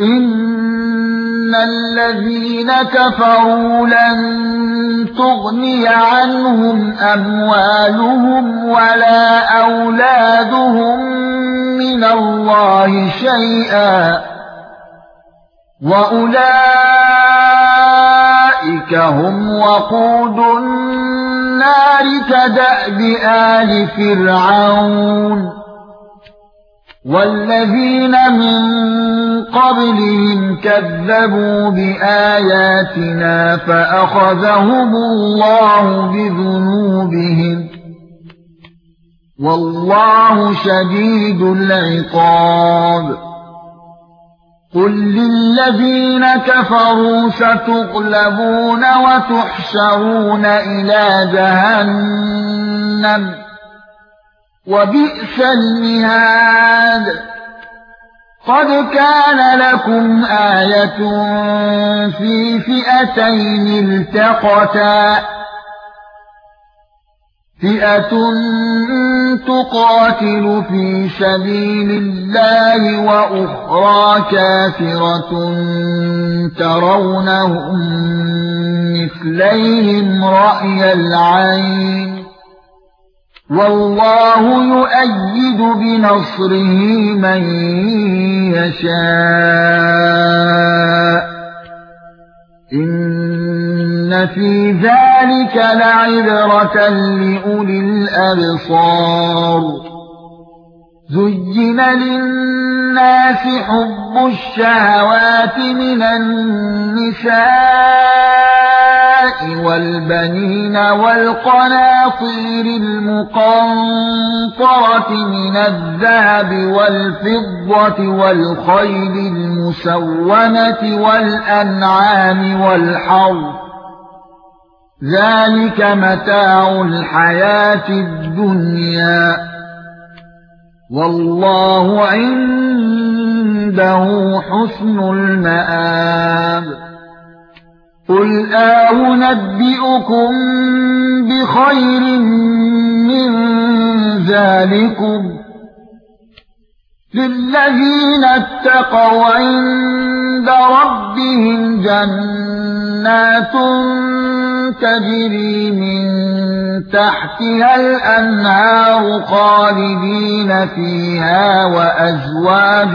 ان الذين كفروا لن تغني عنهم اموالهم ولا اولادهم من الله شيئا واولئك هم وقود النار كدأب آل فرعون والذين من قبلهم كذبوا بآياتنا فأخذهم الله بذنوبهم والله شديد العقاب. قل للذين كفروا ستغلبون وتحشرون إلى جهنم. وبئس المهاد. قد كان لكم آية في فئتين التقتا. فئة تقاتل في سبيل الله وأخرى كافرة ترونهم مثليهم رأي العين. والله يؤيد بنصره من يشاء. إن في ذلك لعبرة لأولي الأبصار. زين للناس حب الشهوات من النساء. والبنين والقناطير المقنطرة من الذهب والفضة والخيل المسومة والأنعام والحرث ذلك متاع الحياة الدنيا. والله عنده حسن المآب. قل أنبئكم بخير من ذلكم للذين اتقوا عند ربهم جنات تجري من تحتها الانهار خالدين فيها وازواج